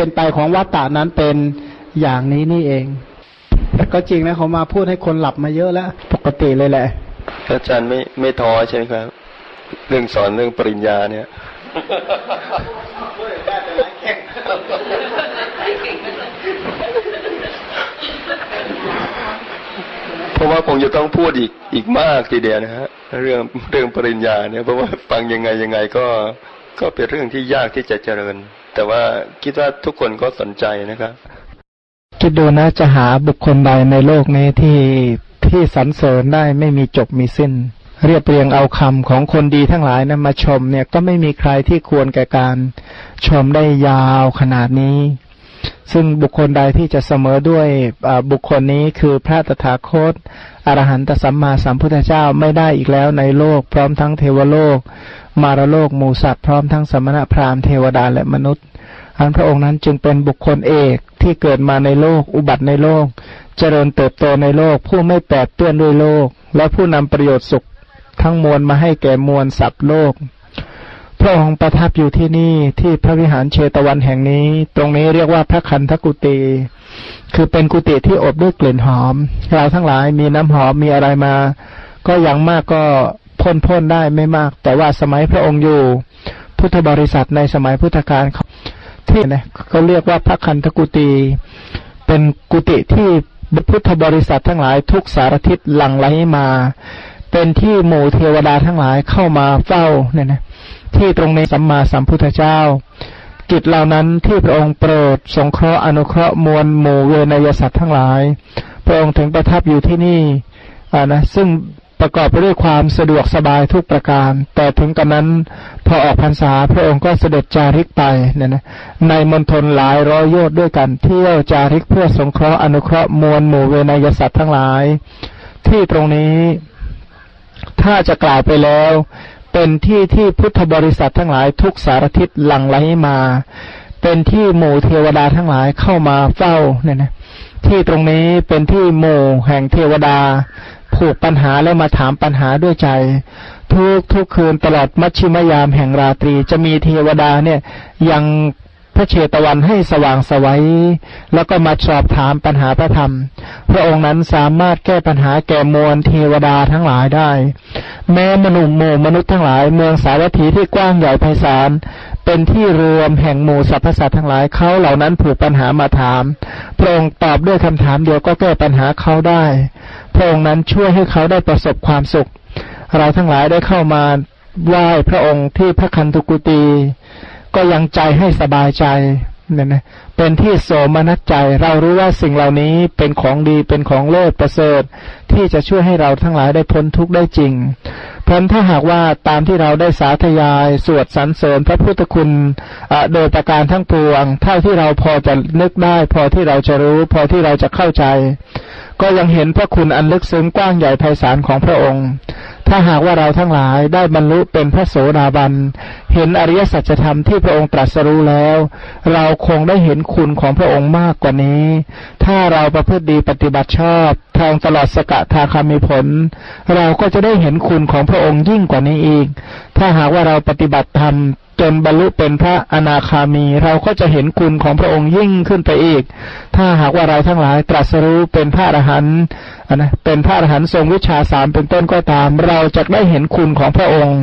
เป็นไปของวัตตานั้นเป็นอย่างนี้นี่เอง แต่ก็จริงนะเขามาพูดให้คนหลับมาเยอะแล้ว ปกติเลยแหละอาจารย์ไม่ไม่ท้อใช่ไหมครับ เรื่องสอนเรื่องปริญญาเนี่ยเพราะว่าผมจะต้องพูดอีกอีกมากทีเดียวนะฮะเรื่องเรื่องปริญญาเนี่ยเพราะว่าฟังยังไงยังไงก็ก็เป็นเรื่องที่ยากที่จะเจริญ แต่ว่าคิดว่าทุกคนก็สนใจนะครับ คิดดูนะจะหาบุคคลใดในโลกนี้ที่ที่สรรเสริญได้ไม่มีจบมีสิ้น เรียบเรียงเอาคำของคนดีทั้งหลายนะมาชมเนี่ยก็ไม่มีใครที่ควรแก่การชมได้ยาวขนาดนี้ ซึ่งบุคคลใดที่จะเสมอด้วยบุคคลนี้คือพระตถาคตอรหันตสัมมาสัมพุทธเจ้าไม่ได้อีกแล้วในโลก พร้อมทั้งเทวโลก มารโลกหมูสัตว์พร้อมทั้งสมณะพราหมณ์เทวดาและมนุษย์ อันพระองค์นั้นจึงเป็นบุคคลเอกที่เกิดมาในโลก อุบัติในโลก เจริญเติบโตในโลก ผู้ไม่แปดเปื้อนด้วยโลก และผู้นำประโยชน์สุขทั้งมวลมาให้แก่มวลสัตว์โลก พระองค์ประทับอยู่ที่นี่ที่พระวิหารเชตวันแห่งนี้ ตรงนี้เรียกว่าพระคันธกุติคือเป็นกุฏิที่อบด้วยกลิ่นหอม เราทั้งหลายมีน้ำหอมมีอะไรมา ก็อย่างมากก็พ่นพ่นได้ไม่มาก แต่ว่าสมัยพระองค์อยู่ พุทธบริษัทในสมัยพุทธกาล ที่นะเขาเรียกว่าพระคันธกุติเป็นกุฏิที่พุทธบริษัททั้งหลายทุกสารทิศหลั่งไหลมา เป็นที่หมู่เทวดาทั้งหลายเข้ามาเฝ้าเนี่ยนะที่ตรงในสัมมาสัมพุทธเจ้า กิจเหล่านั้นที่พระองค์โปรด สงเคราะห์อนุเคราะห์มวลหมู่เวนยสัตว์ทั้งหลาย พระองค์ถึงประทับอยู่ที่นี่อ่านะซึ่ง ประกอบไปด้วยความสะดวกสบายทุกประการ แต่ถึงกันนั้นพอออกพรรษาพระองค์ก็เสด็จจาริกไปเนี่ยนะในมณฑลหลายร้อยโยชน์ด้วยกันเที่ยวจาริกเพื่อสงเคราะห์อนุเคราะห์มวลหมู่เวนยสัตว์ทั้งหลาย ที่ตรงนี้ถ้าจะกล่าวไปแล้ว เป็นที่ที่พุทธบริษัททั้งหลายทุกสารทิศหลั่งไหลมา เป็นที่หมู่เทวดาทั้งหลายเข้ามาเฝ้าเนี่ยนะที่ตรงนี้เป็นที่หมู่แห่งเทวดา ผูกปัญหาแล้วมาถามปัญหาด้วยใจ ทุกทุกคืนตลอดมัชชิมยามแห่งราตรีจะมีเทวดาเนี่ยยังพระเชตวันให้สว่างสวัยแล้วก็มาสอบถามปัญหาพระธรรม พระองค์นั้นสามารถแก้ปัญหาแก่มวลเทวดาทั้งหลายได้ แม้มนุษย์หมู่มนุษย์ทั้งหลาย เมืองสาวัตถีที่กว้างใหญ่ไพศาลเป็นที่รวมแห่งหมู่สรรพสัตว์ทั้งหลายเขาเหล่านั้นผูกปัญหามาถาม พระองค์ตอบด้วยคำถามเดียวก็แก้ปัญหาเขาได้ ระองค์นั้นช่วยให้เขาได้ประสบความสุข เราทั้งหลายได้เข้ามาไหว้พระองค์ที่พระคันตุกุตีก็ยังใจให้สบายใจเนี่ยนะเป็นที่โสมนัสใจ เรารู้ว่าสิ่งเหล่านี้เป็นของดีเป็นของเลิศประเสริฐ ที่จะช่วยให้เราทั้งหลายได้พ้นทุกข์ได้จริงพราะถ้าหากว่าตามที่เราได้สาธยาย สวดสรรเสริญพระพุทธคุณโดยประการทั้งปวง เท่าที่เราพอจะนึกได้ พอที่เราจะรู้ พอที่เราจะเข้าใจ ก็ยังเห็นพระคุณอันลึกซึ้งกว้างใหญ่ไพศาลของพระองค์ ถ้าหากว่าเราทั้งหลายได้บรรลุเป็นพระโสดาบัน เห็นอริยสัจธรรมที่พระองค์ตรัสรู้แล้ว เราคงได้เห็นคุณของพระองค์มากกว่านี้ ถ้าเราประพฤติดีปฏิบัติชอบทางตลอดสกทาคามีผล เราก็จะได้เห็นคุณของพระองค์ยิ่งกว่านี้อีก ถ้าหากว่าเราปฏิบัติธรรม จนบรรลุเป็นพระอนาคามี เราก็จะเห็นคุณของพระองค์ยิ่งขึ้นไปอีก ถ้าหากว่าเราทั้งหลายตรัสรู้เป็นพระอรหันต์นะเป็นพระอรหันต์ทรงวิชาสามเป็นต้นก็ตาม เราจะได้เห็นคุณของพระองค์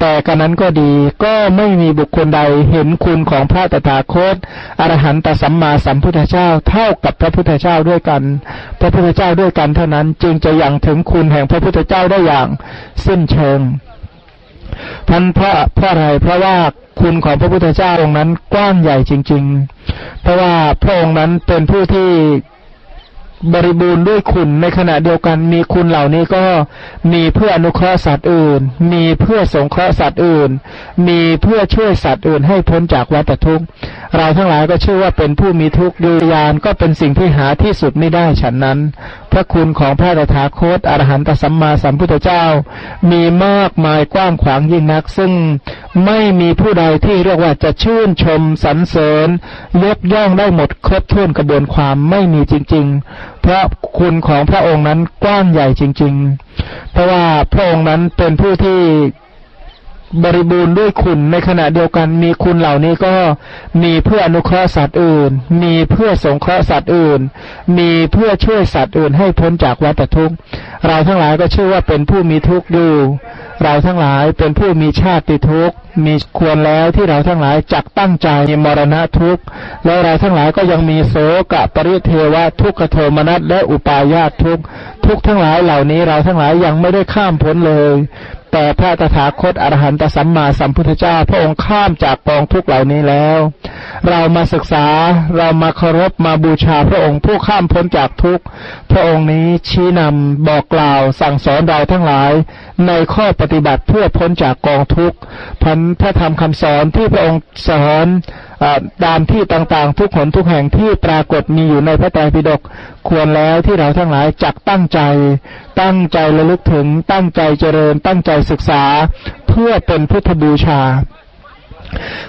แต่กันนั้นก็ดีก็ไม่มีบุคคลใดเห็นคุณของพระตถาคตอรหันตสัมมาสัมพุทธเจ้าเท่ากับพระพุทธเจ้าด้วยกัน พระพุทธเจ้าด้วยกันเท่านั้นจึงจะยังถึงคุณแห่งพระพุทธเจ้าได้อย่างสิ้นเชิง พันเพราะเพราะอะไรเพราะว่าคุณของพระพุทธเจ้าองค์นั้นกว้างใหญ่จริง ๆ เพราะว่าพระองค์นั้นเป็นผู้ที่บริบูรณ์ด้วยคุณในขณะเดียวกันมีคุณเหล่านี้ก็มีเพื่ออนุเคราะห์สัตว์อื่น มีเพื่อสงเคราะห์สัตว์อื่น มีเพื่อช่วยสัตว์อื่นให้พ้นจากวัฏทุกข์เราทั้งหลายก็ชื่อว่าเป็นผู้มีทุกข์ดุยานก็เป็นสิ่งที่หาที่สุดไม่ได้ฉันนั้น พระคุณของพระตถาคตอรหันตสัมมาสัมพุทธเจ้า มีมากมายกว้างขวางยิ่งนัก ซึ่งไม่มีผู้ใดที่เรียกว่าจะชื่นชมสรรเสริญยกย่องได้หมดครบถ้วนกระบวนความไม่มีจริงๆเพราะคุณของพระองค์นั้นกว้างใหญ่จริง ๆ เพราะว่าพระองค์นั้นเป็นผู้ที่ บริบูรณ์ด้วยคุณในขณะเดียวกันมีคุณเหล่านี้ก็มีเพื่ออนุเคราะห์สัตว์อื่น มีเพื่อสงเคราะห์สัตว์อื่น มีเพื่อช่วยสัตว์อื่นให้พ้นจากวัฏทุกข์ เราทั้งหลายก็ชื่อว่าเป็นผู้มีทุกข์ดูเราทั้งหลายเป็นผู้มีชาติทุกข์ มีควรแล้วที่เราทั้งหลายจักตั้งใจมีมรณะทุกข์ แล้วเราทั้งหลายก็ยังมีโสกะปริเทวะทุกขโทมนัสและอุปาญาตทุกข์ทุกทั้งหลายเหล่านี้เราทั้งหลายยังไม่ได้ข้ามพ้นเลย แต่พระตถาคตอรหันตสัมมาสัมพุทธเจ้าพระองค์ข้ามจากกองทุกเหล่านี้แล้ว เรามาศึกษาเรามาเคารพมาบูชาพระองค์ผู้ข้ามพ้นจากทุกพระองค์นี้ชี้นำบอกกล่าวสั่งสอนเราทั้งหลาย ในข้อปฏิบัติเพื่อพ้นจากกองทุกพันพระธรรมคำสอนที่พระองค์สอนตามที่ต่างๆ ทุกขนทุกแห่งที่ปรากฏมีอยู่ในพระไตรปิฎกควรแล้วที่เราทั้งหลายจักตั้งใจ ตั้งใจระลึกถึงตั้งใจเจริญ ตั้งใจศึกษาเพื่อเป็นพุทธบูชา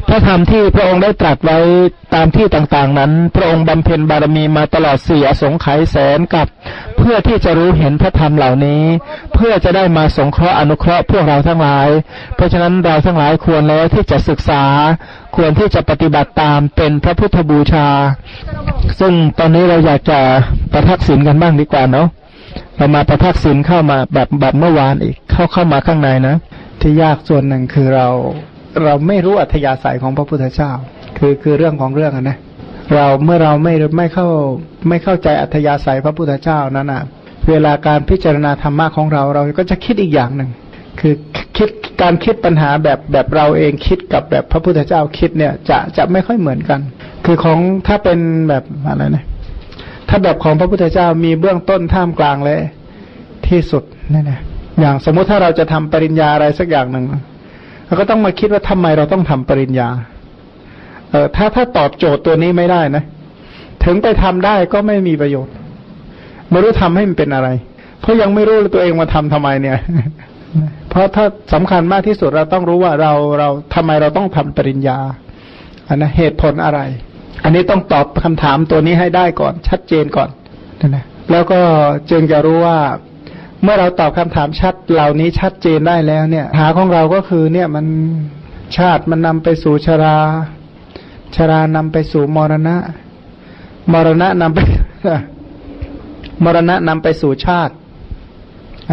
พระธรรมที่พระองค์ได้ตรัสไว้ตามที่ต่างๆนั้น พระองค์บำเพ็ญบารมีมาตลอดสี่อสงไขยแสนกับ เพื่อที่จะรู้เห็นพระธรรมเหล่านี้ เพื่อจะได้มาสงเคราะห์อนุเคราะห์พวกเราทั้งหลาย เพราะฉะนั้นเราทั้งหลายควรแล้วที่จะศึกษา ควรที่จะปฏิบัติตามเป็นพระพุทธบูชา ซึ่งตอนนี้เราอยากจะประทักษิณกันบ้างดีกว่าเนาะเรามาประทักษิณเข้ามาแบบแบบเมื่อวานอีกเข้าเข้ามาข้างในนะ ที่ยากส่วนหนึ่งคือเรา เราไม่รู้อัธยาศัยของพระพุทธเจ้า คือคือเรื่องของเรื่องนะเราเมื่อเราไม่ไม่เข้าไม่เข้าใจอัธยาศัยพระพุทธเจ้านั้นอะ เวลาการพิจารณาธรรมะของเราเราก็จะคิดอีกอย่างหนึ่งคือคิดการคิดปัญหาแบบแบบเราเองคิดกับแบบพระพุทธเจ้าคิดเนี่ยจะจะไม่ค่อยเหมือนกัน คือของถ้าเป็นแบบอะไรนะถ้าแบบของพระพุทธเจ้ามีเบื้องต้นท่ามกลางและที่สุดนี่นะอย่างสมมุติถ้าเราจะทำปริญญาอะไรสักอย่างหนึ่ง เราก็ต้องมาคิดว่าทำไมเราต้องทำปริญญา เออถ้าถ้าตอบโจทย์ตัวนี้ไม่ได้นะ ถึงไปทำได้ก็ไม่มีประโยชน์ ไม่รู้ทำให้มันเป็นอะไร เพราะยังไม่รู้ตัวเองมาทำทำไมเนี่ย เพราะถ้าสำคัญมากที่สุดเราต้องรู้ว่าเราเราทำไมเราต้องทำปริญญาอันนะเหตุผลอะไร อันนี้ต้องตอบคำถามตัวนี้ให้ได้ก่อน ชัดเจนก่อนนะแล้วก็จึงจะรู้ว่า เมื่อเราตอบคำถามชัดเหล่านี้ชัดเจนได้แล้วเนี่ยหาของเราก็คือเนี่ยมันชาติมันนำไปสู่ชรา ชรานำไปสู่มรณะ มรณะนำไป มรณะนำไปสู่ชาติ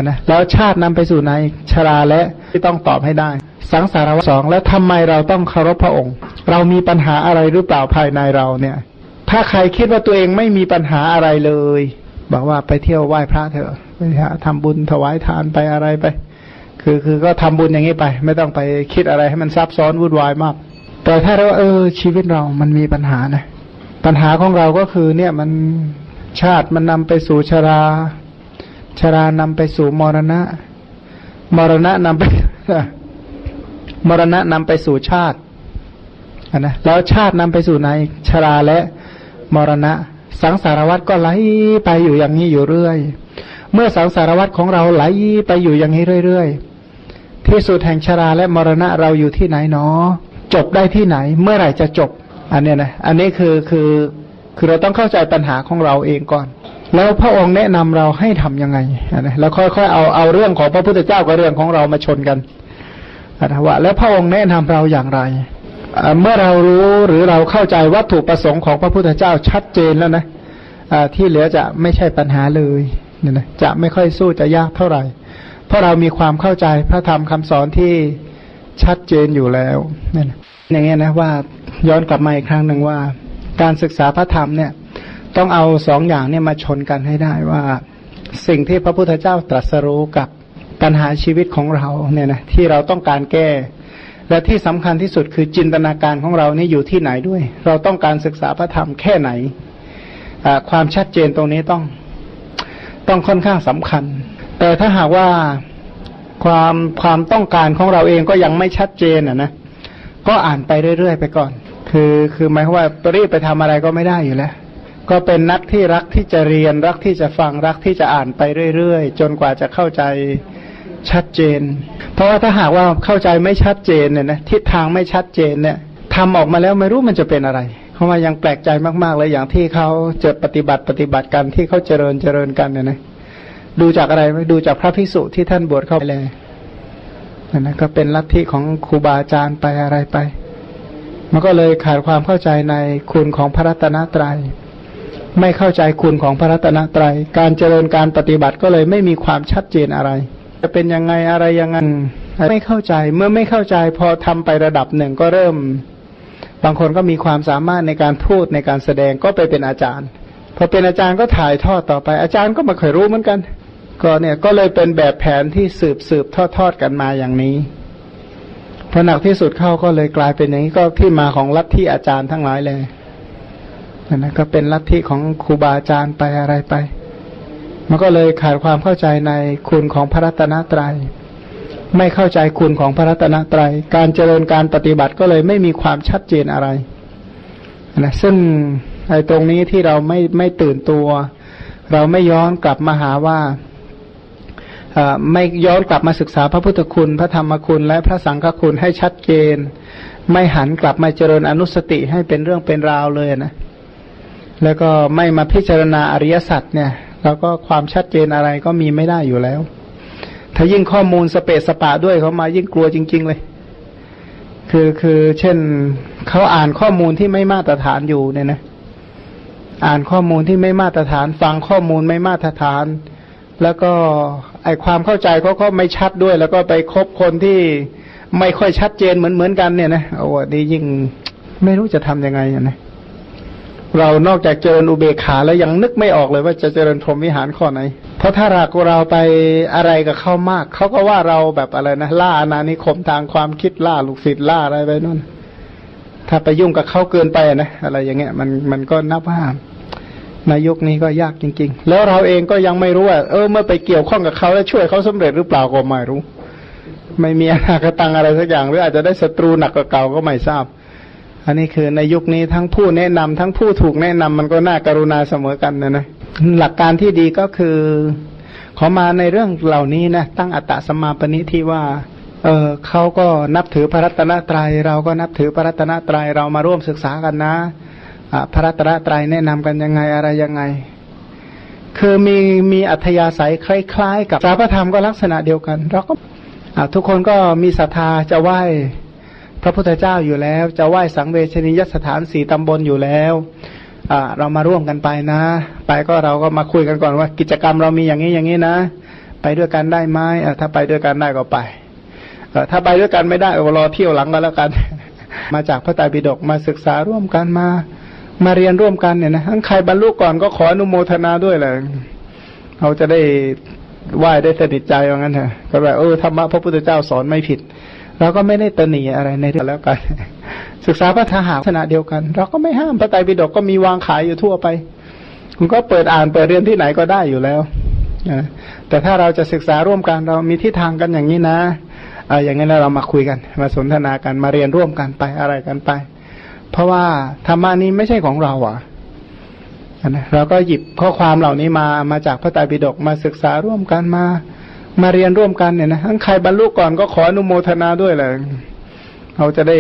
นะแล้วชาตินำไปสู่ไหนชราและที่ต้องตอบให้ได้ สังสารวัฏสองแล้วทำไมเราต้องเคารพพระองค์ เรามีปัญหาอะไรหรือเปล่าภายในเราเนี่ย ถ้าใครคิดว่าตัวเองไม่มีปัญหาอะไรเลย บอกว่าไปเที่ยวไหว้พระเถอะ ทำบุญถวายทานไปอะไรไป คือคือก็ทำบุญอย่างนี้ไป ไม่ต้องไปคิดอะไรให้มันซับซ้อนวุ่นวายมาก แต่ถ้าเราเออชีวิตเรามันมีปัญหานะปัญหาของเราก็คือเนี่ยมันชาติมันนำไปสู่ชราชรานำไปสู่มรณะ มรณะนำไป มรณะนำไปสู่ชาตินะแล้วชาตินำไปสู่ไหนชราและมรณะ สังสารวัตรก็ไหลไปอยู่อย่างนี้อยู่เรื่อย เมื่อสังสารวัตรของเราไหลไปอยู่อย่างนี้เรื่อยๆ ที่สุดแห่งชราและมรณะเราอยู่ที่ไหนเนาะจบได้ที่ไหน เมื่อไหร่จะจบ อันเนี้ยนะ อันนี้คือคือคือเราต้องเข้าใจปัญหาของเราเองก่อน แล้วพระองค์แนะนำเราให้ทํำยังไงนะแล้วค่อยๆเอาเอาเรื่องของพระพุทธเจ้ากับเรื่องของเรามาชนกันนะว่าแล้วพระองค์แนะนำเราอย่างไร เมื่อเรารู้หรือเราเข้าใจวัตถุประสงค์ของพระพุทธเจ้าชัดเจนแล้วนะที่เหลือจะไม่ใช่ปัญหาเลย เนี่ยนะจะไม่ค่อยสู้จะยากเท่าไหร่ เพราะเรามีความเข้าใจพระธรรมคำสอนที่ชัดเจนอยู่แล้วเนี่ยนะอย่างเงี้ยนะว่าย้อนกลับมาอีกครั้งหนึ่งว่า การศึกษาพระธรรมเนี่ย ต้องเอาสองอย่างเนี่ยมาชนกันให้ได้ว่า สิ่งที่พระพุทธเจ้าตรัสรู้กับปัญหาชีวิตของเราเนี่ยนะที่เราต้องการแก้ และที่สำคัญที่สุดคือจินตนาการของเรานี่อยู่ที่ไหนด้วย เราต้องการศึกษาพระธรรมแค่ไหนความชัดเจนตรงนี้ต้อง ต้องค่อนข้างสำคัญ แต่ถ้าหากว่าความความต้องการของเราเองก็ยังไม่ชัดเจนอะนะก็อ่านไปเรื่อยๆไปก่อน คือคือหมายความว่ารีบไปทำอะไรก็ไม่ได้อยู่แล้ว ก็เป็นนักที่รักที่จะเรียนรักที่จะฟังรักที่จะอ่านไปเรื่อยๆ จนกว่าจะเข้าใจชัดเจน เพราะว่าถ้าหากว่าเข้าใจไม่ชัดเจนเนี่ยนะทิศทางไม่ชัดเจนเนี่ยทำออกมาแล้วไม่รู้มันจะเป็นอะไร ราะว่ายังแปลกใจมากๆเลยอย่างที่เขาเจอปฏิบัติปฏิบัติกันที่เขาเจริญเจริญกันเนี่ยนะดูจากอะไรไหมดูจากพระพิสุที่ท่านบวชเข้าไปเลยนะก็เป็นลัทธิของครูบาอาจารย์ไปอะไรไป มันก็เลยขาดความเข้าใจในคุณของพระรัตนตรยัย ไม่เข้าใจคุณของพระรัตนตรยัย การเจริญการปฏิบัติก็เลยไม่มีความชัดเจนอะไร จะเป็นยังไงอะไรยังไงไม่เข้าใจเมื่อไม่เข้าใจพอทำไประดับหนึ่งก็เริ่ม บางคนก็มีความสามารถในการพูดในการแสดงก็ไปเป็นอาจารย์พอเป็นอาจารย์ก็ถ่ายทอดต่อไป อาจารย์ก็ม่เคยรู้เหมือนกัน ก็เนี่ยก็เลยเป็นแบบแผนที่สืบสืบทอดทอดกันมาอย่างนี้พอหนักที่สุดเข้าก็เลยกลายเป็นอย่างนี้ก็ที่มาของลัทธิอาจารย์ทั้งหลายเลยนะก็เป็นลัทธิของครูบาอาจารย์ไปอะไรไป มันก็เลยขาดความเข้าใจในคุณของพระรัตนตรยัย ไม่เข้าใจคุณของพระรัตนตรยัย การเจริญการปฏิบัติก็เลยไม่มีความชัดเจนอะไรนะซึ่งไอ้ตรงนี้ที่เราไม่ไม่ตื่นตัว เราไม่ย้อนกลับมาหาว่าไม่ย้อนกลับมาศึกษาพระพุทธคุณ พระธรรมคุณ และพระสังฆคุณให้ชัดเจน ไม่หันกลับมาเจริญอนุสติให้เป็นเรื่องเป็นราวเลยนะแล้วก็ไม่มาพิจารณาอริยสัจเนี่ย แล้วก็ความชัดเจนอะไรก็มีไม่ได้อยู่แล้ว ถ้ายิ่งข้อมูลสเปสสปะด้วยเขามายิ่งกลัวจริง ๆ เลย คือคือเช่นเขาอ่านข้อมูลที่ไม่มาตรฐานอยู่เนี่ยนะ อ่านข้อมูลที่ไม่มาตรฐาน ฟังข้อมูลไม่มาตรฐาน แล้วก็ไอความเข้าใจเขาก็ไม่ชัดด้วย แล้วก็ไปคบคนที่ไม่ค่อยชัดเจนเหมือนเหมือนกันเนี่ยนะโอ้ดียิ่งไม่รู้จะทํำยังไงนะ เรานอกจากเจริญอุเบกขาแล้วยังนึกไม่ออกเลยว่าจะเจริญพรหมวิหารข้อไหน เพราะถ้าหากเราไปอะไรกับเขามาก เขาก็ว่าเราแบบอะไรนะล่าอาณานิคมทางความคิดล่าลูกศิษย์ล่าอะไรไปนู่น ถ้าไปยุ่งกับเขาเกินไปนะอะไรอย่างเงี้ยมันมันก็นับว่าในยุคนี้ก็ยากจริง ๆ แล้วเราเองก็ยังไม่รู้ว่าเออเมื่อไปเกี่ยวข้องกับเขาแล้วช่วยเขาสำเร็จหรือเปล่าก็ไม่รู้ ไม่มีอนาคตังอะไรสักอย่างหรืออาจจะได้ศัตรูหนักกว่าเก่าก็ไม่ทราบ อันนี้คือในยุคนี้ทั้งผู้แนะนำทั้งผู้ถูกแนะนำมันก็น่าการุณาเสมอกันนะนะหลักการที่ดีก็คือ ขอมาในเรื่องเหล่านี้นะตั้งอัตตสมาปณิที่ว่า เออเขาก็นับถือพระรัตนตรยัย เราก็นับถือพระรัตนตรยัยเรามาร่วมศึกษากันนะพระรัตนตรัยแนะนำกันยังไงอะไรยังไง คือมีมีอัธยาศัยคล้าย ๆ กับสาพธรรมก็ลักษณะเดียวกัน เราก็ทุกคนก็มีศรัทธาจะไหว้ พระพุทธเจ้าอยู่แล้ว จะไหว้สังเวชนียสถานสี่ตำบลอยู่แล้วเรามาร่วมกันไปนะ ไปก็เราก็มาคุยกันก่อนว่า กิจกรรมเรามีอย่างนี้อย่างนี้นะ ไปด้วยกันได้ไหมถ้าไปด้วยกันได้ก็ไปถ้าไปด้วยกันไม่ได้ก็รอเที่ยวหลังก็แล้วกัน มาจากพระไตรปิฎกมาศึกษาร่วมกันมามาเรียนร่วมกันเนี่ยนะทั้งใครบรรลุก่อนก็ขออนุโมทนาด้วยเลยเราจะได้ไหว้ได้สนิทใจว่างั้นเถอะก็แบบเออธรรมะพระพุทธเจ้าสอนไม่ผิด เราก็ไม่ได้ตนีอะไรในเรื่องแล้วกัน ศึกษาพระธรรมขณะเดียวกัน เราก็ไม่ห้ามพระไตรปิฎกก็มีวางขายอยู่ทั่วไปคุณก็เปิดอ่านเปิดเรียนที่ไหนก็ได้อยู่แล้วแต่ถ้าเราจะศึกษาร่วมกันเรามีทิศทางกันอย่างนี้นะออย่างนี้เรามาคุยกัน มาสนทนากันมาเรียนร่วมกันไปอะไรกันไป เพราะว่าธรรมานี้ไม่ใช่ของเราอะนะเราก็หยิบข้อความเหล่านี้มามาจากพระไตรปิฎกมาศึกษาร่วมกันมา มาเรียนร่วมกันเนี่ยนะทั้งใครบรรลุก่อนก็ขออนุโมทนาด้วยเลยเราจะได้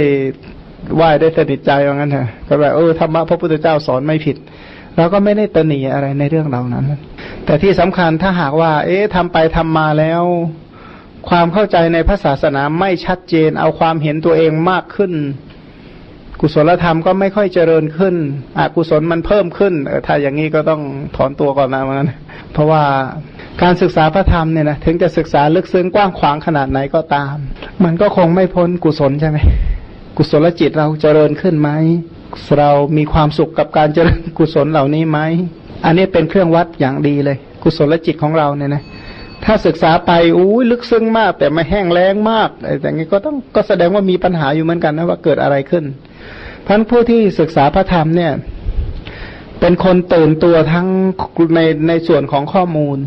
ไหว้ได้สนิทใจว่างั้นเถอะก็แบบเออธรรมะพระพุทธเจ้าสอนไม่ผิดเราก็ไม่ได้ตนีอะไรในเรื่องเหล่านั้น แต่ที่สำคัญถ้าหากว่า เอ๊ะทำไปทำมาแล้ว ความเข้าใจในพระศาสนาไม่ชัดเจน เอาความเห็นตัวเองมากขึ้น กุศลธรรมก็ไม่ค่อยเจริญขึ้นอกุศลมันเพิ่มขึ้นถ้าอย่างนี้ก็ต้องถอนตัวก่อนนะมันเพราะว่าการศึกษาพระธรรมเนี่ยนะถึงจะศึกษาลึกซึ้งกว้างขวางขนาดไหนก็ตาม มันก็คงไม่พ้นกุศลใช่ไหมกุศลจิตเราเจริญขึ้นไหมเรามีความสุขกับการเจริญกุศลเหล่านี้ไหมอันนี้เป็นเครื่องวัดอย่างดีเลย กุศลจิตของเราเนี่ยนะถ้าศึกษาไปอู้ลึกซึ้งมาก แต่ไม่แห้งแล้งมากแต่งี้ก็ต้องก็แสดงว่ามีปัญหาอยู่เหมือนกันนะว่าเกิดอะไรขึ้น พันผู้ที่ศึกษาพระธรรมเนี่ย เป็นคนตื่นตัวทั้งในในส่วนของข้อมูล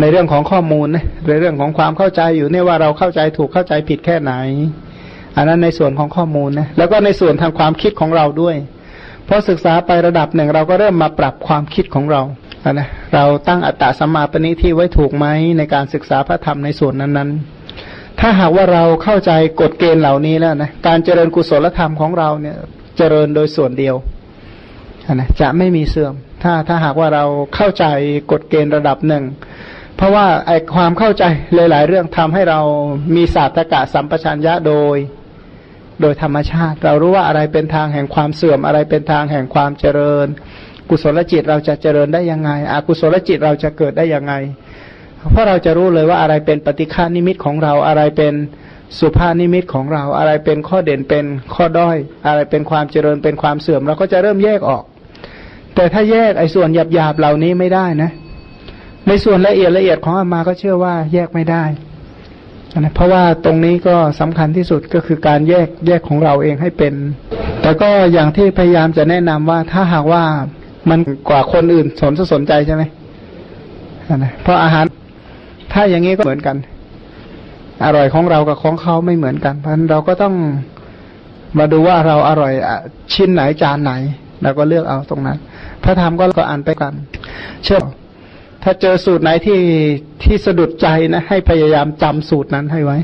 ในเรื่องของข้อมูลนะในเรื่องของความเข้าใจอยู่เนี่ยว่าเราเข้าใจถูกเข้าใจผิดแค่ไหน อันนั้นในส่วนของข้อมูลนะแล้วก็ในส่วนทางความคิดของเราด้วยพอศึกษาไประดับหนึ่งเราก็เริ่มมาปรับความคิดของเรานะเราตั้งอัตตาสมาปณิที่ไว้ถูกไหมในการศึกษาพระธรรมในส่วนนั้นๆ ถ้าหากว่าเราเข้าใจกฎเกณฑ์เหล่านี้แล้วนะการเจริญกุศลธรรมของเราเนี่ย เจริญโดยส่วนเดียวนะจะไม่มีเสื่อม ถ้าถ้าหากว่าเราเข้าใจกฎเกณฑ์ระดับหนึ่ง เพราะว่าไอความเข้าใจหลาย ๆ เรื่องทำให้เรามีศาสตรกะสัมปชัญญะโดย โดยธรรมชาติ เรารู้ว่าอะไรเป็นทางแห่งความเสื่อมอะไรเป็นทางแห่งความเจริญ กุศลจิตเราจะเจริญได้ยังไงอกุศลจิตเราจะเกิดได้ยังไง เพราะเราจะรู้เลยว่าอะไรเป็นปฏิฆานิมิตของเราอะไรเป็นสุภานิมิตของเราอะไรเป็นข้อเด่นเป็นข้อด้อย อะไรเป็นความเจริญเป็นความเสื่อม เราก็จะเริ่มแยกออก แต่ถ้าแยกไอ้ส่วนหยาบๆเหล่านี้ไม่ได้นะ ในส่วนละเอียดละเอียดของอามาก็เชื่อว่าแยกไม่ได้นะเพราะว่าตรงนี้ก็สำคัญที่สุดก็คือการแยกแยกของเราเองให้เป็น แต่ก็อย่างที่พยายามจะแนะนำว่าถ้าหากว่ามันกว่าคนอื่นสนสนใจใช่ไหมนะเพราะอาหาร ถ้าอย่างนี้ก็เหมือนกัน อร่อยของเรากับของเขาไม่เหมือนกัน เพราะฉะนั้นเราก็ต้องมาดูว่าเราอร่อยชิ้นไหนจานไหนเราก็เลือกเอาตรงนั้น พระธรรมก็ก็อ่านไปกัน เชื่อถ้าเจอสูตรไหนที่ที่สะดุดใจนะ ให้พยายามจำสูตรนั้นให้ไว้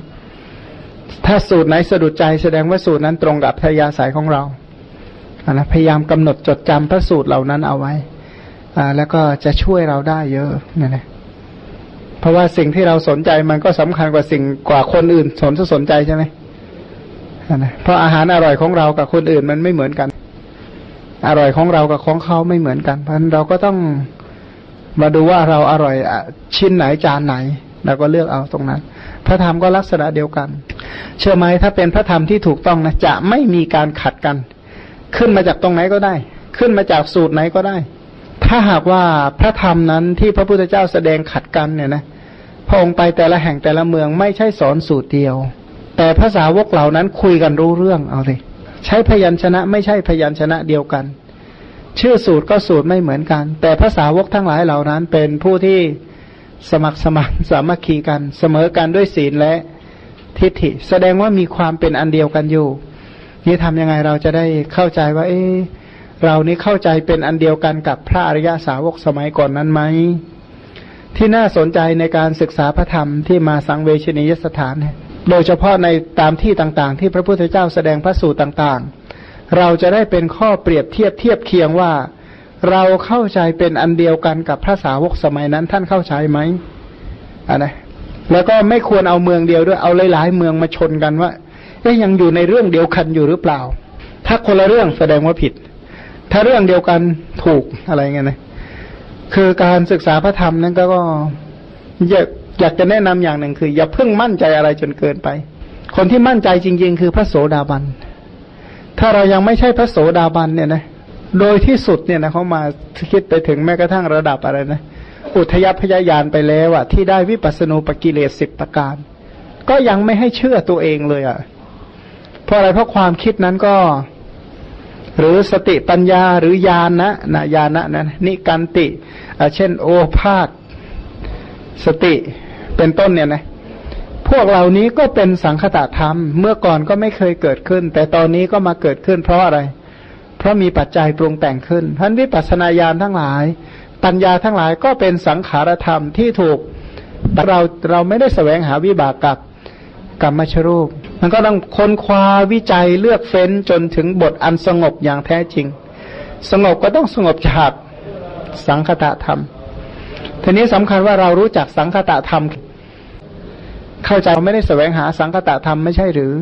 ถ้าสูตรไหนสะดุดใจแสดงว่าสูตรนั้นตรงกับพยาสายของเราะนะพยายามกำหนดจดจำพระสูตรเหล่านั้นเอาไว้ อ่า แล้วก็จะช่วยเราได้เยอะเนี่นะ เพราะว่าสิ่งที่เราสนใจมันก็สำคัญกว่าสิ่งกว่าคนอื่นสนสนใจใช่ไหมนะเพราะอาหารอร่อยของเรากับคนอื่นมันไม่เหมือนกัน อร่อยของเรากับของเขาไม่เหมือนกัน เพราะฉะนั้นเราก็ต้องมาดูว่าเราอร่อยชิ้นไหนจานไหนเราก็เลือกเอาตรงนั้น พระธรรมก็ลักษณะเดียวกัน เชื่อไหมถ้าเป็นพระธรรมที่ถูกต้องนะจะไม่มีการขัดกัน ขึ้นมาจากตรงไหนก็ได้ ขึ้นมาจากสูตรไหนก็ได้ ถ้าหากว่าพระธรรมนั้นที่พระพุทธเจ้าแสดงขัดกันเนี่ยนะ พระองค์ไปแต่ละแห่งแต่ละเมืองไม่ใช่สอนสูตรเดียว แต่ภาษาวกเหล่านั้นคุยกันรู้เรื่องเอาสิใช้พยัญชนะไม่ใช่พยัญชนะเดียวกัน ชื่อสูตรก็สูตรไม่เหมือนกัน แต่ภาษาวกทั้งหลายเหล่านั้นเป็นผู้ที่สมัครสมานสามัคคีกัน เสมอกันด้วยศีลและทิฏฐิ แสดงว่ามีความเป็นอันเดียวกันอยู่ นี่ทำยังไงเราจะได้เข้าใจว่า เอ๊เรานี้เข้าใจเป็นอันเดียวกันกับพระอริยาสาวกสมัยก่อนนั้นไหม ที่น่าสนใจในการศึกษาพระธรรมที่มาสังเวชนียสถาน โดยเฉพาะในตามที่ต่างๆ ที่พระพุทธเจ้าแสดงพระสูตรต่างๆ เราจะได้เป็นข้อเปรียบเทียบเทียบเคียงว่า เราเข้าใจเป็นอันเดียวกันกับพระสาวกสมัยนั้นท่านเข้าใจไหมอันนะแล้วก็ไม่ควรเอาเมืองเดียวด้วยเอาหลายๆ เมืองมาชนกันว่าเอ๊ยยังอยู่ในเรื่องเดียวกันอยู่หรือเปล่า ถ้าคนละเรื่องแสดงว่าผิด ถ้าเรื่องเดียวกันถูกอะไรเงี้ยนะ คือการศึกษาพระธรรมนั้นก็อยากอยากจะแนะนำอย่างหนึ่งคือ อย่าเพิ่งมั่นใจอะไรจนเกินไป คนที่มั่นใจจริง ๆ คือพระโสดาบัน ถ้าเรายังไม่ใช่พระโสดาบันเนี่ยนะ โดยที่สุดเนี่ยนะเขามาคิดไปถึงแม้กระทั่งระดับอะไรนะ อุทยพยายานไปแล้วอะที่ได้วิปัสสนูปกิเลสสิบประการ ก็ยังไม่ให้เชื่อตัวเองเลยอะเพราะอะไรเพราะความคิดนั้นก็ หรือสติปัญญาหรือญาณนะนะญาณนะนะนิกันติเช่นโอภาษสติเป็นต้นเนี่ยนะพวกเหล่านี้ก็เป็นสังคตะธรรม เมื่อก่อนก็ไม่เคยเกิดขึ้น แต่ตอนนี้ก็มาเกิดขึ้นเพราะอะไร เพราะมีปัจจัยปรุงแต่งขึ้นท่านวิปัสสนาญาณทั้งหลาย ปัญญาทั้งหลายก็เป็นสังขารธรรมที่ถูกเราเราไม่ได้แสวงหาวิบากกับกรรมชรูป มันก็ต้องค้นคว้าวิจัยเลือกเฟ้นจนถึงบทอันสงบอย่างแท้จริง สงบก็ต้องสงบจากสังคตะธรรม ทีนี้สำคัญว่าเรารู้จักสังคตะธรรม เข้าใจเราไม่ได้แสวงหาสังคตะธรรมไม่ใช่หรือ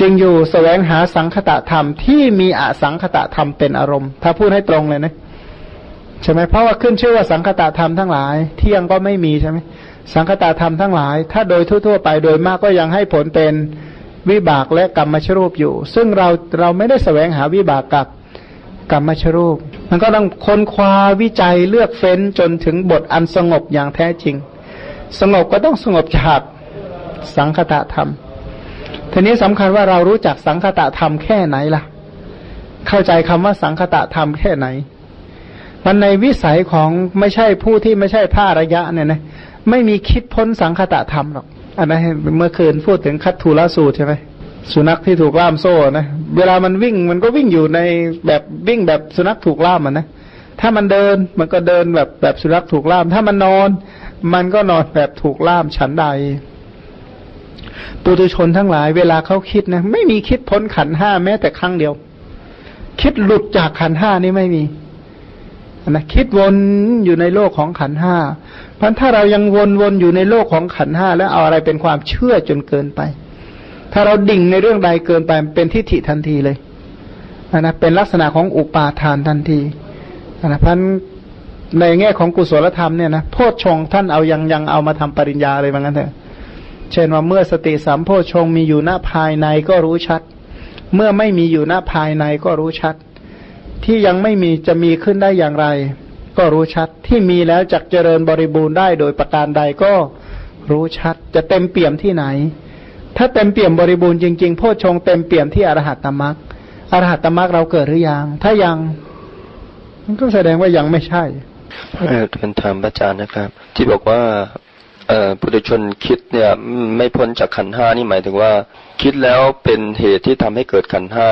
จึงอยู่แสวงหาสังคตะธรรมที่มีอสังคตะธรรมเป็นอารมณ์ ถ้าพูดให้ตรงเลยนะใช่ไหมเพราะว่าขึ้นชื่อว่าสังคตะธรรมทั้งหลาย เที่ยงก็ไม่มีใช่ไหม สังคตะธรรมทั้งหลาย ถ้าโดยทั่วๆไปโดยมากก็ยังให้ผลเป็นวิบากและกรรมชรูปอยู่ ซึ่งเราเราไม่ได้แสวงหาวิบากกับกรรมชรูป มันก็ต้องค้นคว้าวิจัยเลือกเฟ้นจนถึงบทอันสงบอย่างแท้จริง สงบก็ต้องสงบจากสังคตะธรรม ทีนี้สำคัญว่าเรารู้จักสังคตะธรรมแค่ไหนล่ะ เข้าใจคำว่าสังคตะธรรมแค่ไหน มันในวิสัยของไม่ใช่ผู้ที่ไม่ใช่ผ้าระยะเนี่ยนะ ไม่มีคิดพ้นสังคตะธรรมหรอกอันนั้นเมื่อคืนพูดถึงคัตทูลสูตรใช่ไหมสุนัขที่ถูกล่ามโซ่นะเวลามันวิ่งมันก็วิ่งอยู่ในแบบวิ่งแบบสุนัขถูกล่ามมันนะถ้ามันเดินมันก็เดินแบบแบบสุนัขถูกล่าม ถ้ามันนอน มันก็นอนแบบถูกล่ามฉันใดปุถุชนทั้งหลาย เวลาเขาคิดนะไม่มีคิดพ้นขันห้าแม้แต่ครั้งเดียว คิดหลุดจากขันห้านี่ไม่มีนะคิดวนอยู่ในโลกของขันห้า ราะถ้าเรายังวนๆอยู่ในโลกของขันห้าแล้วเอาอะไรเป็นความเชื่อจนเกินไป ถ้าเราดิ่งในเรื่องใดเกินไปเป็นทิฏฐิทันทีเลยนะเป็นลักษณะของอุปาทานทันทีนะพันในแง่ของกุศลธรรมเนี่ยนะโพชฌงท่านเอายังยังเอามาทำปริญญาเลยว่างั้นเถอะ เช่นว่าเมื่อสติสามโพชฌงมีอยู่หน้าภายในก็รู้ชัด เมื่อไม่มีอยู่หน้าภายในก็รู้ชัด ที่ยังไม่มีจะมีขึ้นได้อย่างไร ก็รู้ชัดที่มีแล้วจักเจริญบริบูรณ์ได้โดยประการใดก็รู้ชัด จะเต็มเปี่ยมที่ไหน ถ้าเต็มเปี่ยมบริบูรณ์จริงๆโพชฌงเต็มเปี่ยมที่อรหัตตมรักอรหัตตมรักเราเกิดหรือยัง ถ้ายังมันก็แสดงว่ายังไม่ใช่เป็นธรรมอาจารย์นะครับ ที่บอกว่าเอ่อปุถุชนคิดเนี่ยไม่พ้นจากขันห้านี่หมายถึงว่า คิดแล้วเป็นเหตุที่ทำให้เกิดขันห้า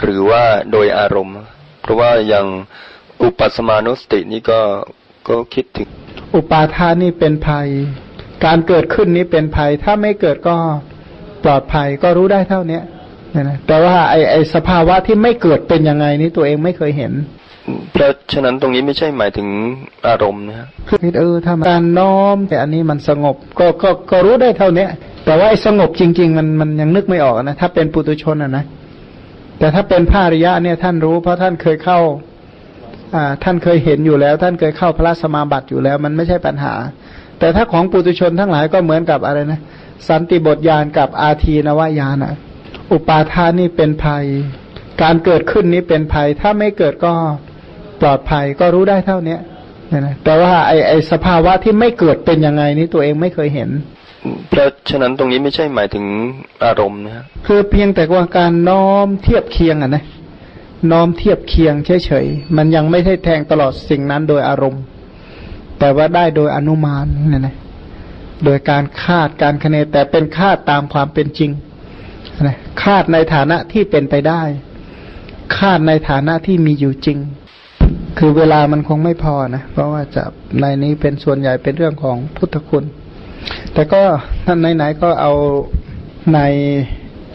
หรือว่าโดยอารมณ์ เพราะว่าย่าง อุปสมานุสตินี่ก็ก็คิดถึง อุปาทานนี่เป็นภัย การเกิดขึ้นนี้เป็นภัย ถ้าไม่เกิดก็ปลอดภัยก็รู้ได้เท่าเนี้ยนะแต่ว่าไอไอสภาวะที่ไม่เกิดเป็นยังไงนี่ตัวเองไม่เคยเห็น เพราะฉะนั้นตรงนี้ไม่ใช่หมายถึงอารมณ์นะคือเออถ้าการน้อมแต่อันนี้มันสงบ ก็ก็ก็รู้ได้เท่าเนี้ยแต่ว่าไอ้สงบจริง ๆ มันมันยังนึกไม่ออกนะถ้าเป็นปุตุชนอะนะแต่ถ้าเป็นพระอริยะเนี่ยท่านรู้เพราะท่านเคยเข้าอ่า ท่านเคยเห็นอยู่แล้ว ท่านเคยเข้าพระสมาบัติอยู่แล้ว มันไม่ใช่ปัญหา แต่ถ้าของปุตุชนทั้งหลายก็เหมือนกับอะไรนะ สันติบทยานกับอาทีนวายานอะอุปาทานนี่เป็นภัย การเกิดขึ้นนี้เป็นภัย ถ้าไม่เกิดก็ปลอดภัยก็รู้ได้เท่าเนี้ยนะแต่ว่าไอไอสภาวะที่ไม่เกิดเป็นยังไงนี่ตัวเองไม่เคยเห็นเพราะฉะนั้นตรงนี้ไม่ใช่หมายถึงอารมณ์นะคือเพียงแต่ว่าการน้อมเทียบเคียงอะนะ น้อมเทียบเคียงเฉยๆ มันยังไม่ได้แทงตลอดสิ่งนั้นโดยอารมณ์ แต่ว่าได้โดยอนุมานเนี่ยนะโดยการคาดการคะเนแต่เป็นคาดตามความเป็นจริงนะคาดในฐานะที่เป็นไปได้ คาดในฐานะที่มีอยู่จริง คือเวลามันคงไม่พอนะ เพราะว่าจะในนี้เป็นส่วนใหญ่เป็นเรื่องของพุทธคุณ แต่ก็ท่านไหนๆก็เอาใน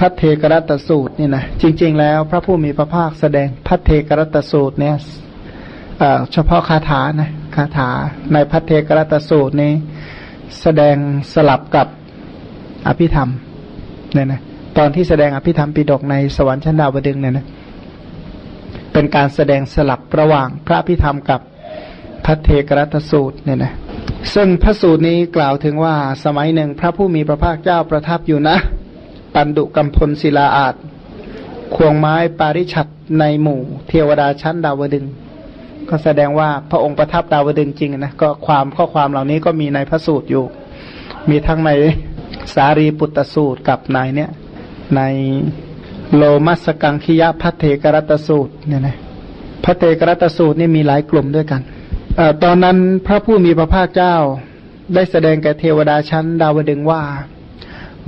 พัทเทกรัตสูตรนี่นะจริง ๆ แล้วพระผู้มีพระภาคแสดงพัทเทกรัตสูตรเนี่ยเฉพาะคาถานะคาถาในพัทเทกรัตสูตรนี้แสดงสลับกับอภิธรรมเนี่ยนะตอนที่แสดงอภิธรรมปิดกในสวรรค์ชั้นดาวดึงเนี่ยนะเป็นการแสดงสลับระหว่างพระพิธรรมกับพระเทกรัตสูตรเนี่ยนะซึ่งพระสูตรนี้กล่าวถึงว่าสมัยหนึ่งพระผู้มีพระภาคเจ้าประทับอยู่นะ ปันดุกัมพลศิลาอาจควงไม้ปาริชัดในหมู่ เทวดาชั้นดาวดึง ก็แสดงว่าพระองค์ประทับดาวดึงจริงนะก็ความข้อความเหล่านี้ก็มีในพระสูตรอยู่ มีทั้งในสารีปุตตสูตรกับในเนี้ยในโลมัสกังคิยะพัเทกรัตสูตรเนี่ยนะพัเทกรัตสูตรนี่มีหลายกลุ่มด้วยกันอตอนนั้นพระผู้มีพระภาคเจ้าได้แสดงแก่เทวดาชั้นดาวดึงว่า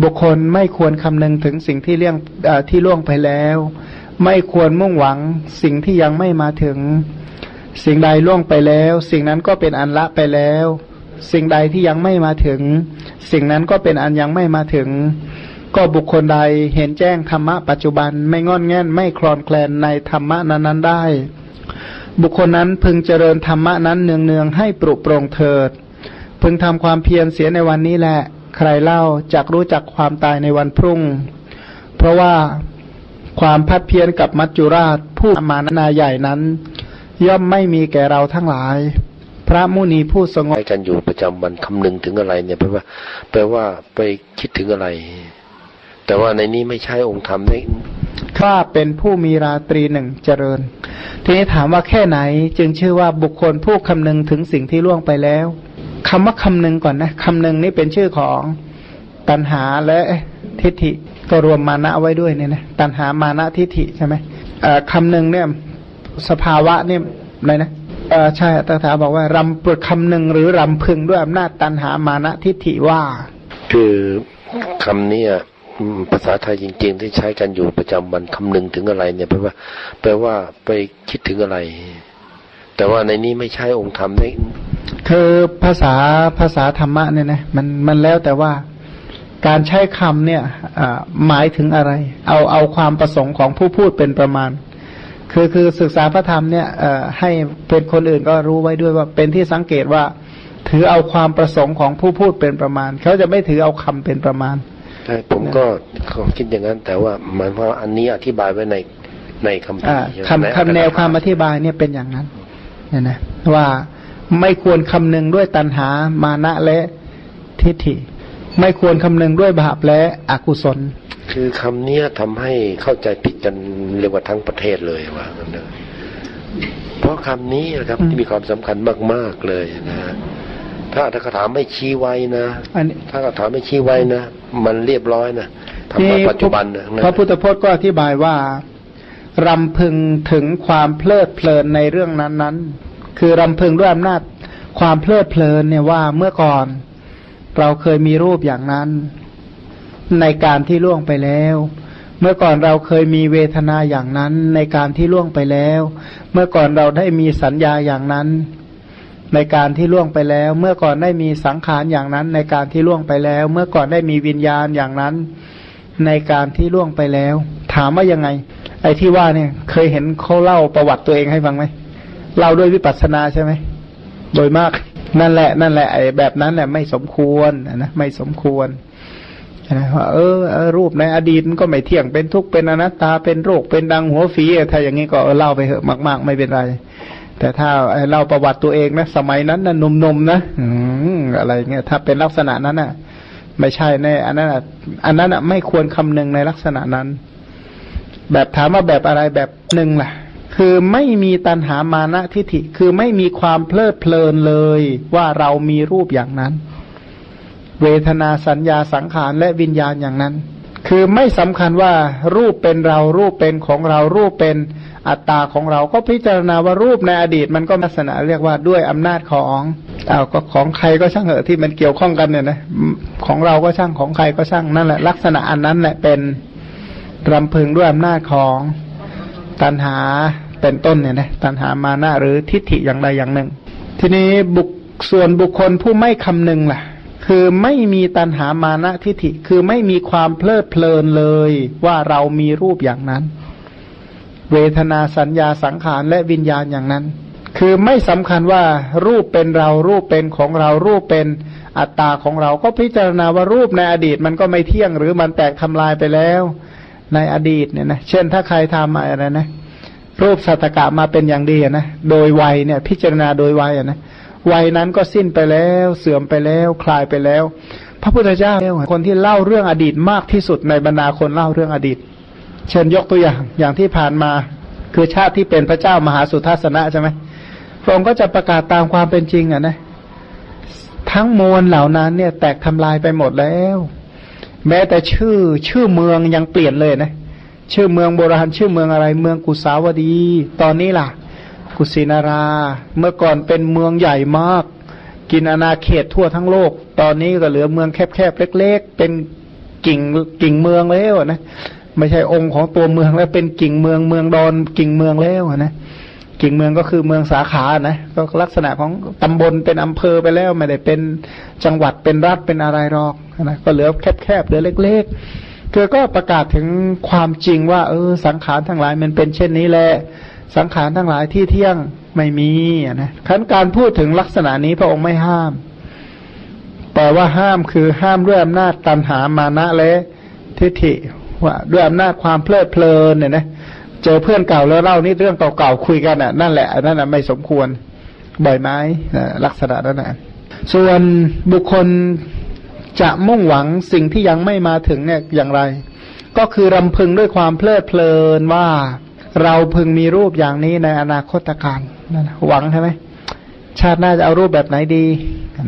บุคคลไม่ควรคำนึงถึงสิ่งที่เลี่ยงที่ล่วงไปแล้ว ไม่ควรมุ่งหวังสิ่งที่ยังไม่มาถึง สิ่งใดล่วงไปแล้ว สิ่งนั้นก็เป็นอันละไปแล้ว สิ่งใดที่ยังไม่มาถึง สิ่งนั้นก็เป็นอันยังไม่มาถึง ก็บุคคลใดเห็นแจ้งธรรมะปัจจุบันไม่งอนแง่นไม่คลอนแคลนในธรรมะนั้นๆได้ บุคคลนั้นพึงเจริญธรรมะนั้นเนืองๆให้ปรุโปร่งเถิด พึงทำความเพียรเสียในวันนี้แหละ ใครเล่าจักรู้จักความตายในวันพรุ่ง เพราะว่าความพัดเพียรกับมัจจุราชผู้มานาใหญ่นั้น ย่อมไม่มีแก่เราทั้งหลาย พระมุนีผู้สงบกันอยู่ประจำวันคำนึงถึงอะไรเนี่ยแปลว่าแปลว่าไปคิดถึงอะไร แต่ว่าในนี้ไม่ใช่องค์ธรรมนี่ว่าเป็นผู้มีราตรีหนึ่งเจริญ ทีนี้ถามว่าแค่ไหนจึงชื่อว่าบุคคลผู้คำนึงถึงสิ่งที่ล่วงไปแล้ว คำว่าคำนึงก่อนนะคำนึงนี่เป็นชื่อของตัณหาและทิฏฐิก็รวมมานะไว้ด้วยเนี่ยนะตัณหามานะทิฏฐิใช่ไหมคำหนึ่งเนี่ยสภาวะเนี่ยอะไรนะเออใช่ตถาบอกว่ารำเปิดคำหนึ่งหรือรำพึงด้วยอำนาจตัณหามานะทิฏฐิว่า คือคำนี้ภาษาไทยจริง ๆ ที่ใช้กันอยู่ประจำวันคำนึงถึงอะไรเนี่ยแปลว่า แปลว่าไปคิดถึงอะไร แต่ว่าในนี้ไม่ใช่องค์ธรรมนี่ คือภาษาภาษาธรรมะเนี่ยนะมันมันแล้วแต่ว่าการใช้คำเนี่ยหมายถึงอะไร เอาเอาความประสงค์ของผู้พูดเป็นประมาณ คือคือศึกษาพระธรรมเนี่ยให้เป็นคนอื่นก็รู้ไว้ด้วยว่าเป็นที่สังเกตว่า ถือเอาความประสงค์ของผู้พูดเป็นประมาณ เขาจะไม่ถือเอาคำเป็นประมาณใช่ผมก็คิดอย่างนั้น แต่ว่าหมายความว่าอันนี้อธิบายไว้ในในคำคำคำแนวความอธิบายเนี่ยเป็นอย่างนั้นเนี่ยนะว่า ไม่ควรคำนึงด้วยตัณหามานะและทิฏฐิ ไม่ควรคำนึงด้วยบาปและอกุศล คือคำนี้ทำให้เข้าใจผิดกันเรียกว่าทั้งประเทศเลยว่ากันเนเพราะคำนี้นะครับที่มีความสำคัญมาก ๆเลยนะถ้าถ้าคาถามไม่ชี้ไว้นะถ้าคาถามไม่ชี้ไว้นะ มันเรียบร้อยนะทำมาปัจจุบันนะพระพุทธพจน์ก็อธิบายว่ารำพึงถึงความเพลิดเพลินในเรื่องนั้นๆ คือรำพึงด้วยอำนาจความเพลิดเพลินเนี่ยว่าเมื่อก่อนเราเคยมีรูปอย่างนั้น ในการที่ล่วงไปแล้ว เมื่อก่อนเราเคยมีเวทนาอย่างนั้นในการที่ล่วงไปแล้ว เมื่อก่อนเราได้มีสัญญาอย่างนั้น ในการที่ล่วงไปแล้ว เมื่อก่อนได้มีสังขารอย่างนั้น ในการที่ล่วงไปแล้ว เมื่อก่อนได้มีวิญญาณอย่างนั้น ในการที่ล่วงไปแล้ว ถามว่ายังไง ไอ้ที่ว่าเนี่ย เคยเห็นเขาเล่าประวัติตัวเองให้ฟังไหม เล่าด้วยวิปัสสนาใช่ไหม โดยมาก นั่นแหละ นั่นแหละไอ้แบบนั้นแหละไม่สมควรนะไม่สมควรนะว่าเออรูปในอดีตมันก็ไม่เที่ยงเป็นทุกข์เป็นอนัตตาเป็นโรคเป็นดังหัวฝีถ้าอย่างนี้ก็เล่าไปเถอะมาก ๆ ไม่เป็นไร แต่ถ้าเล่าประวัติตัวเองนะสมัยนั้นนะหนุ่มๆนะอืมอะไรเงี้ยถ้าเป็นลักษณะนั้นอะ ไม่ใช่แน่อันนั้นอันนั้นอะไม่ควรคำนึงในลักษณะนั้น แบบถามว่าแบบอะไรแบบหนึ่งล่ะ คือไม่มีตัณหามานะทิฏฐิ คือไม่มีความเพลิดเพลินเลย ว่าเรามีรูปอย่างนั้น เวทนาสัญญาสังขารและวิญญาณอย่างนั้น คือไม่สำคัญว่ารูปเป็นเรารูปเป็นของเรารูปเป็นอัตตาของเราก็พิจารณาว่ารูปในอดีต มันก็ลักษณะเรียกว่าด้วยอำนาจของเอาก็ของใครก็ช่างเหอะที่มันเกี่ยวข้องกันเนี่ยนะของเราก็ช่างของใครก็ช่างนั่นแหละ ลักษณะอันนั้นแหละเป็นรำพึงด้วยอำนาจของตัณหา เป็นต้นเนี่ยนะตัณหามานะหรือทิฏฐิอย่างใดอย่างหนึ่ง ทีนี้บุคส่วนบุคคลผู้ไม่คำนึงล่ะ คือไม่มีตัณหามานะทิฏฐิคือไม่มีความเพลิดเพลินเลย ว่าเรามีรูปอย่างนั้น เวทนาสัญญาสังขารและวิญญาณอย่างนั้น คือไม่สำคัญว่ารูปเป็นเรารูปเป็นของเรารูปเป็นอัตตาของเราก็พิจารณาว่ารูปในอดีตมันก็ไม่เที่ยงหรือมันแตกทำลายไปแล้ว ในอดีตเนี่ยนะเช่นถ้าใครทำอะไรนะ รูปสัตกะมาเป็นอย่างดีนะ โดยวัยเนี่ย พิจารณาโดยวัยนะ วัยนั้นก็สิ้นไปแล้ว เสื่อมไปแล้ว คลายไปแล้ว พระพุทธเจ้าคนที่เล่าเรื่องอดีตมากที่สุดในบรรดาคนเล่าเรื่องอดีต เช่นยกตัวอย่าง อย่างที่ผ่านมา คือชาติที่เป็นพระเจ้ามหาสุทัศนะใช่ไหมพระองค์ก็จะประกาศตามความเป็นจริงอะนะ ทั้งมวลเหล่านั้นเนี่ย แตกทำลายไปหมดแล้ว แม้แต่ชื่อชื่อเมืองยังเปลี่ยนเลยนะ ชื่อเมืองโบราณชื่อเมืองอะไร เมืองกุสาวดี ตอนนี้ล่ะ กุสินารา เมื่อก่อนเป็นเมืองใหญ่มาก กินอาณาเขตทั่วทั้งโลก ตอนนี้ก็เหลือเมืองแคบๆเล็ก ๆ เป็นกิ่งกิ่งเมืองแล้วนะไม่ใช่องค์ของตัวเมืองแล้วเป็นกิ่งเมืองเมืองดอนกิ่งเมืองแล้วนะกิ่งเมืองก็คือเมืองสาขานะก็ลักษณะของตำบลเป็นอำเภอไปแล้วไม่ได้เป็นจังหวัดเป็นรัฐเป็นอะไรหรอกนะก็เหลือแคบๆเหลือเล็ก ๆ คือก็ประกาศถึงความจริงว่า เออ สังขารทั้งหลายมันเป็นเช่นนี้แหละสังขารทั้งหลายที่เที่ยงไม่มีนะขั้นการพูดถึงลักษณะนี้พระองค์ไม่ห้าม แต่ว่าห้ามคือห้ามด้วยอำนาจตันหามานะและทิฏฐิว่าด้วยอำนาจความเพลิดเพลินเนี่ยนะเจอเพื่อนเก่าแล้วเล่านี่เรื่องเก่าๆคุยกันอะนั่นแหละนั่นแหะไม่สมควรบ่อยไม้ลักษณะนั้นนะส่วนบุคคล จะมุ่งหวังสิ่งที่ยังไม่มาถึงเนี่ยอย่างไร ก็คือรำพึงด้วยความเพลิดเพลินว่าเราพึงมีรูปอย่างนี้ในอนาคตการนั่นหวังใช่ไหมชาติหน้าจะเอารูปแบบไหนดี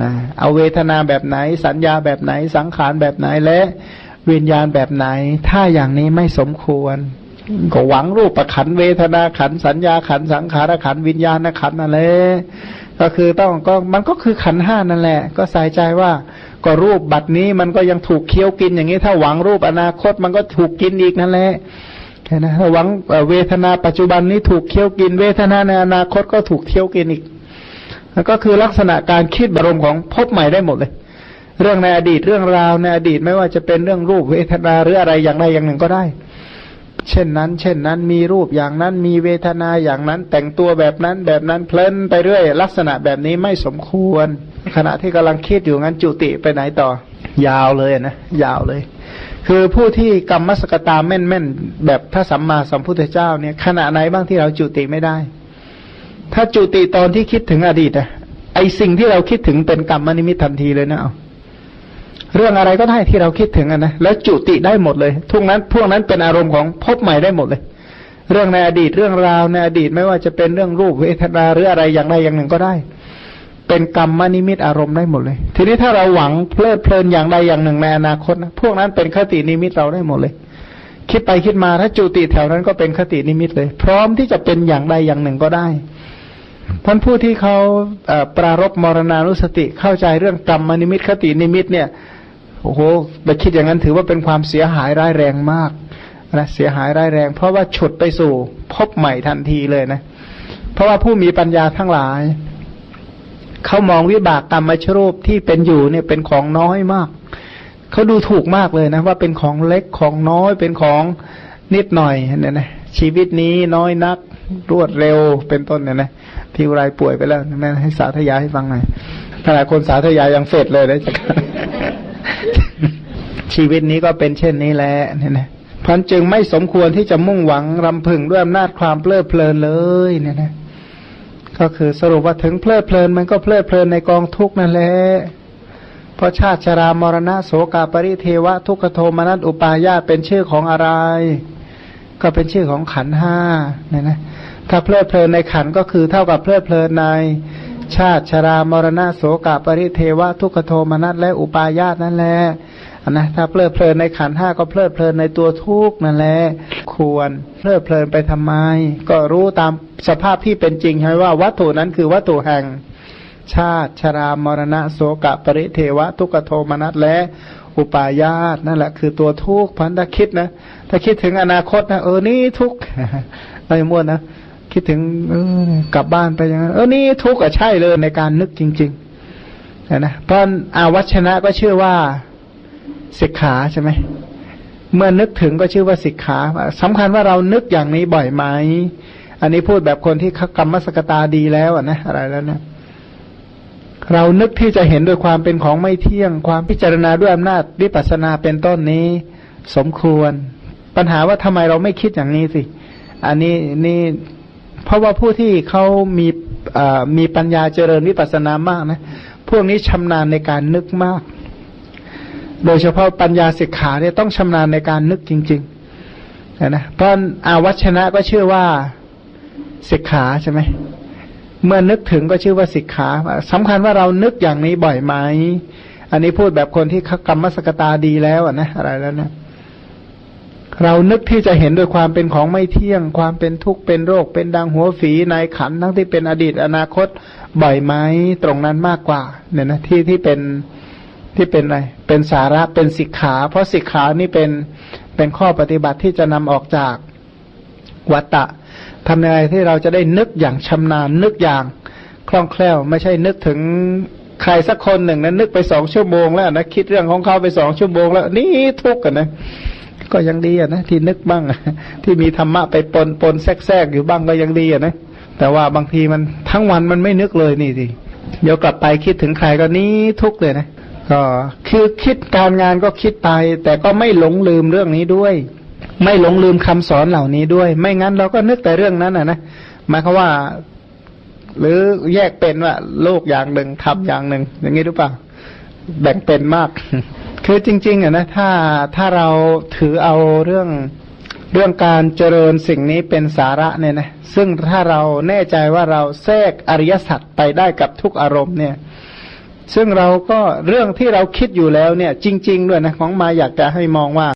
นะเอาเวทนาแบบไหน สัญญาแบบไหนสังขารแบบไหนและวิญญาณแบบไหน ถ้าอย่างนี้ไม่สมควร ก็หวังรูปประขันเวทนาขันสัญญาขันสังขารขันวิญญาณขันนั่นแหละก็คือต้องก็มันก็คือขันห้านั่นแหละ ก็ใส่ใจว่าก็รูปบัตรนี้มันก็ยังถูกเคี้ยวกินอย่างนี้ ถ้าหวังรูปอนาคตมันก็ถูกกินอีกนั่นแหละแค่นะถ้าหวังเวทนาปัจจุบันนี้ถูกเคี้ยวกิน เวทนาในอนาคตก็ถูกเคี้ยวกินอีกแล้วก็คือลักษณะการคิดบรมของพบใหม่ได้หมดเลย เรื่องในอดีตเรื่องราวในอดีตไม่ว่าจะเป็นเรื่องรูปเวทนาหรืออะไรอย่างใดอย่างหนึ่งก็ได้ เช่นนั้น เช่นนั้นมีรูปอย่างนั้นมีเวทนาอย่างนั้น แต่งตัวแบบนั้นแบบนั้นเพลินไปเรื่อย ลักษณะแบบนี้ไม่สมควร ขณะที่กำลังคิดอยู่งั้นจุติไปไหนต่อ ยาวเลยนะยาวเลย คือผู้ที่กรรมมสกตาแม่นแม่นแบบพระสัมมาสัมพุทธเจ้าเนี่ย ขณะไหนบ้างที่เราจุติไม่ได้ ถ้าจุติตอนที่คิดถึงอดีตอะไอสิ่งที่เราคิดถึงเป็นกรรมนิมิตทันทีเลยนะเอา เรื่องอะไรก็ได้ที่เราคิดถึงอะนะแล้วจุติได้หมดเลยทุกนั้นพวกนั้นเป็นอารมณ์ของพบใหม่ได้หมดเลย เรื่องในอดีตเรื่องราวในอดีตไม่ว่าจะเป็นเรื่องรูปเวทนาหรืออะไรอย่างใดอย่างหนึ่งก็ได้ เป็นกรรมมนิมิตอารมณ์ได้หมดเลย ทีนี้ถ้าเราหวังเพลิดเพลินอย่างใดอย่างหนึ่งในอนาคตนะพวกนั้นเป็นคตินิมิตเราได้หมดเลย คิดไปคิดมาถ้าจุติแถวนั้นก็เป็นคตินิมิตเลย พร้อมที่จะเป็นอย่างใดอย่างหนึ่งก็ได้ท่านผู้ที่เขาปรารภมรณานุสติเข้าใจเรื่องกรรมนิมิตคตินิมิตเนี่ย โอ้โหไปคิดอย่างนั้นถือว่าเป็นความเสียหายร้ายแรงมากนะเสียหายร้ายแรง เพราะว่าฉุดไปสู่พบใหม่ทันทีเลยนะ เพราะว่าผู้มีปัญญาทั้งหลาย เขามองวิบากกรรมมชรูปที่เป็นอยู่เนี่ยเป็นของน้อยมาก เขาดูถูกมากเลยนะ ว่าเป็นของเล็กของน้อยเป็นของนิดหน่อยเนี่ยนะชีวิตนี้น้อยนักรวดเร็วเป็นต้นเนี่ยนะที่ไรป่วยไปแล้วนั่นให้สาธยายให้ฟังหน่อยถ้าหลายคนสาธยายยังเฟดเลยนะจาก ชีวิตนี้ก็เป็นเช่นนี้แหละเนี่ยนะพันจึงไม่สมควรที่จะมุ่งหวังรำพึงด้วยอำนาจความเพลิดเพลินเลยเนี่ยนะก็คือสรุปว่าถึงเพลิดเพลินมันก็เพลิดเพลินในกองทุกนั่นแหละเพราะชาติชรามรณะโสกาปริเทวะ ทุกขโทมนัสอุปาญาตเป็นชื่อของอะไร ก็เป็นชื่อของขันห้าเนี่ยนะถ้าเพลิดเพลินในขันก็คือเท่ากับเพลิดเพลินใน ชาติชรามรณะโสกาปริเทวะ ทุกขโทมนัสและอุปาญาตนั่นแหละ นะถ้าเพลิดเพลินในขันห้าก็เพลิดเพลินในตัวทุกนั่นแหละควร เพลิดเพลินไปทำไม ก็รู้ตามสภาพที่เป็นจริงใช่ว่าวัตถุนั้นคือวัตถุแห่ง ชาติชรามรณะโสกะปริเทวะ ทุกโทมนัสและอุปาญาตนั่นแหละคือตัวทุกพันธะคิดนะถ้าคิดถึงอนาคตนะเออนี่ทุกอะไรมั่วนะคิดถึงเออกลับบ้านไปอย่างนั้นเออนี่ทุกข์อะใช่เลยในการนึกจริงๆนะเพราะอาวัชนะก็ชื่อว่า สิกขาใช่ไหมเมื่อนึกถึงก็ชื่อว่าสิกขาสำคัญว่าเรานึกอย่างนี้บ่อยไหมอันนี้พูดแบบคนที่กรรมสกตาดีแล้วนะอะไรแล้วเนี่ยเรานึกที่จะเห็นโดยความเป็นของไม่เที่ยง ความพิจารณาด้วยอำนาจวิปัสสนาเป็นต้นนี้ สมควร ปัญหาว่าทำไมเราไม่คิดอย่างนี้สิ อันนี้นี่เพราะว่าผู้ที่เขามีมีปัญญาเจริญวิปัสสนามากนะ พวกนี้ชำนาญในการนึกมาก โดยเฉพาะปัญญาสิกขาเนี่ยต้องชำนาญในการนึกจริงๆนะเพราะอาวัชนะก็ชื่อว่าสิกขาใช่ไหมเมื่อนึกถึงก็ชื่อว่าสิกขาสำคัญว่าเรานึกอย่างนี้บ่อยไหมอันนี้พูดแบบคนที่กรรมสกตาดีแล้วนะอะไรแล้วนะเรานึกที่จะเห็นโดยความเป็นของไม่เที่ยง ความเป็นทุกข์เป็นโรค เป็นดังหัวฝีในขันทั้งที่เป็นอดีตอนาคตบ่อยไหมตรงนั้นมากกว่า เนี่ยนะที่ที่เป็น ที่เป็นอะไร เป็นสาระเป็นสิกขา เพราะสิกขานี่เป็นเป็นข้อปฏิบัติที่จะนำออกจากวัตตะทำยังไงที่เราจะได้นึกอย่างชำนาญนึกอย่างคล่องแคล่ว ไม่ใช่นึกถึงใครสักคนหนึ่งนะนึกไปสองชั่วโมงแล้วนะคิดเรื่องของเขาไปสองชั่วโมงแล้ว นี่ทุกข์กันนะก็ยังดีอะนะที่นึกบ้างที่มีธรรมะไปปนปนแทรกๆอยู่บ้างก็ยังดีอะนะแต่ว่าบางทีมันทั้งวันมันไม่นึกเลยนี่สิเดี๋ยวกลับไปคิดถึงใครก็นี้ทุกเลยนะ ก็คือคิดการงานก็คิดไป แต่ก็ไม่หลงลืมเรื่องนี้ด้วย ไม่หลงลืมคำสอนเหล่านี้ด้วย ไม่งั้นเราก็นึกแต่เรื่องนั้นอะนะหมายความว่า หรือแยกเป็นว่าโลกอย่างหนึ่งทำอย่างหนึ่ง อย่างนี้หรือเปล่าแบ่งเป็นมาก คือจริง ๆอะนะถ้าถ้าเราถือเอาเรื่องเรื่องการเจริญสิ่งนี้เป็นสาระเนี่ยนะซึ่งถ้าเราแน่ใจว่าเราแทรกอริยสัจไปได้กับทุกอารมณ์เนี่ย ซึ่งเราก็เรื่องที่เราคิดอยู่แล้วเนี่ย จริง ๆ ด้วยนะของมาอยากจะให้มองว่า